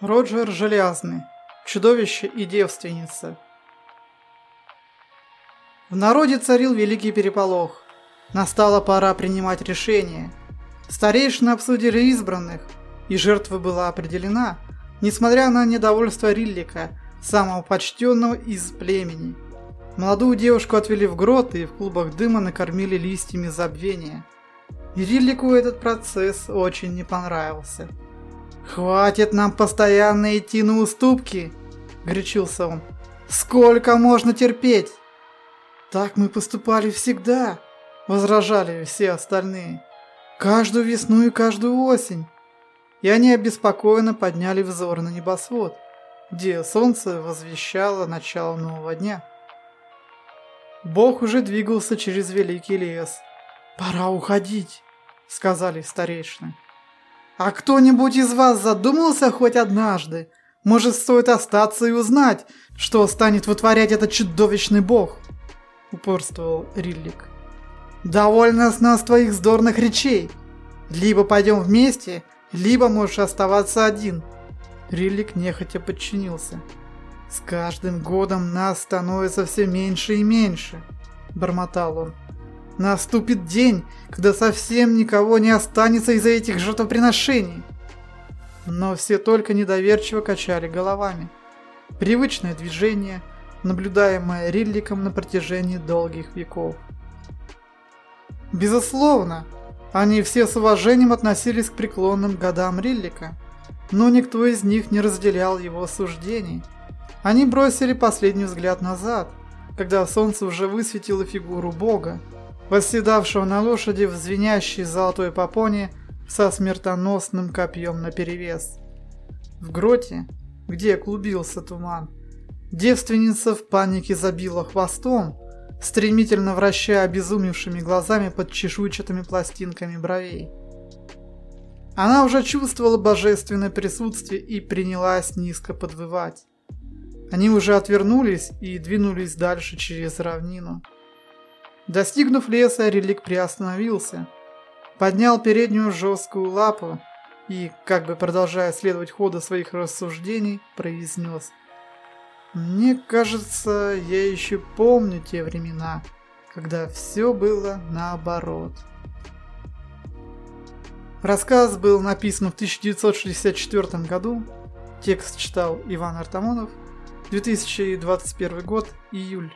Роджер Железный. Чудовище и девственница. В народе царил великий переполох. Настала пора принимать решение. Старейшины обсудили избранных, и жертва была определена, несмотря на недовольство Риллика, самого почтенного из племени. Молодую девушку отвели в грот и в клубах дыма накормили листьями забвения. И Риллику этот процесс очень не понравился. «Хватит нам постоянно идти на уступки!» – горячился он. «Сколько можно терпеть?» «Так мы поступали всегда!» – возражали все остальные. «Каждую весну и каждую осень!» И они обеспокоенно подняли взор на небосвод, где солнце возвещало начало нового дня. Бог уже двигался через великий лес. «Пора уходить», — сказали старейшины. А кто-нибудь из вас задумался хоть однажды? Может, стоит остаться и узнать, что станет вытворять этот чудовищный бог? Упорствовал Риллик. Довольно с нас твоих вздорных речей. Либо пойдем вместе, либо можешь оставаться один. Риллик нехотя подчинился. С каждым годом нас становится все меньше и меньше, бормотал он. Наступит день, когда совсем никого не останется из-за этих жертвоприношений. Но все только недоверчиво качали головами. Привычное движение, наблюдаемое Рилликом на протяжении долгих веков. Безусловно, они все с уважением относились к преклонным годам Риллика, но никто из них не разделял его суждений. Они бросили последний взгляд назад, когда солнце уже высветило фигуру Бога, восседавшего на лошади в звенящей золотой попоне со смертоносным копьем наперевес. В гроте, где клубился туман, девственница в панике забила хвостом, стремительно вращая обезумевшими глазами под чешуйчатыми пластинками бровей. Она уже чувствовала божественное присутствие и принялась низко подвывать. Они уже отвернулись и двинулись дальше через равнину. Достигнув леса, релик приостановился, поднял переднюю жесткую лапу и, как бы продолжая следовать ходу своих рассуждений, произнес «Мне кажется, я еще помню те времена, когда все было наоборот». Рассказ был написан в 1964 году, текст читал Иван Артамонов, 2021 год, июль.